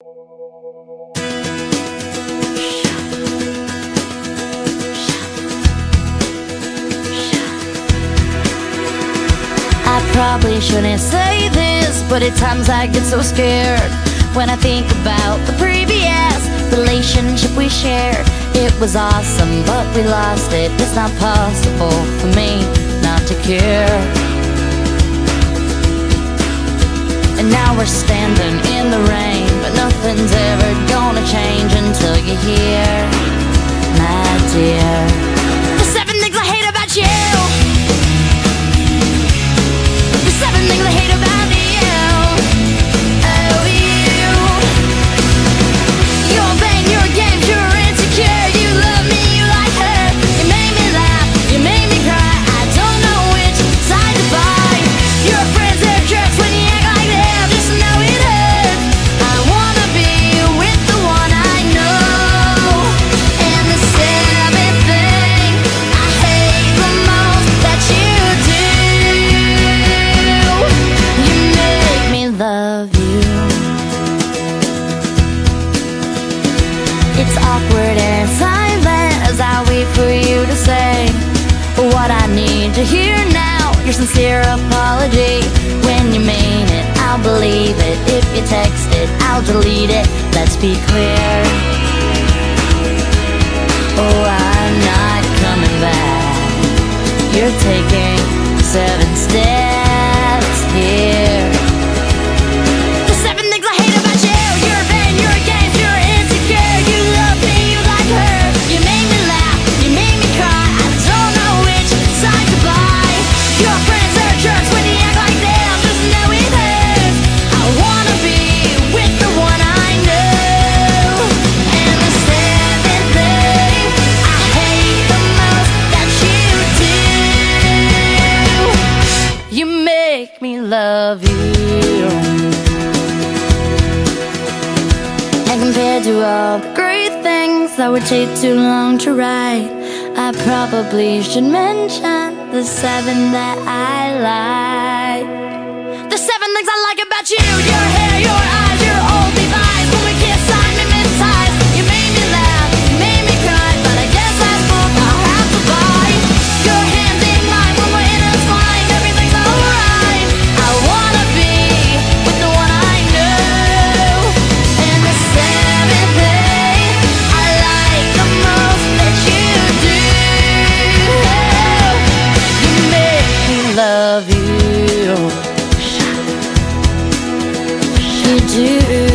I probably shouldn't say this, but at times I get so scared when I think about the previous relationship we shared. It was awesome, but we lost it. It's not possible for me not to care. And now we're standing in the rain, nothing's ever gonna change until you're here, to hear now your sincere apology. When you mean it, I'll believe it. If you text it, I'll delete it. Let's be clear. Oh, I'm not coming back. You're taking love you. And compared to all the great things that would take too long to write, I probably should mention the seven that I like. The seven things I like about you do.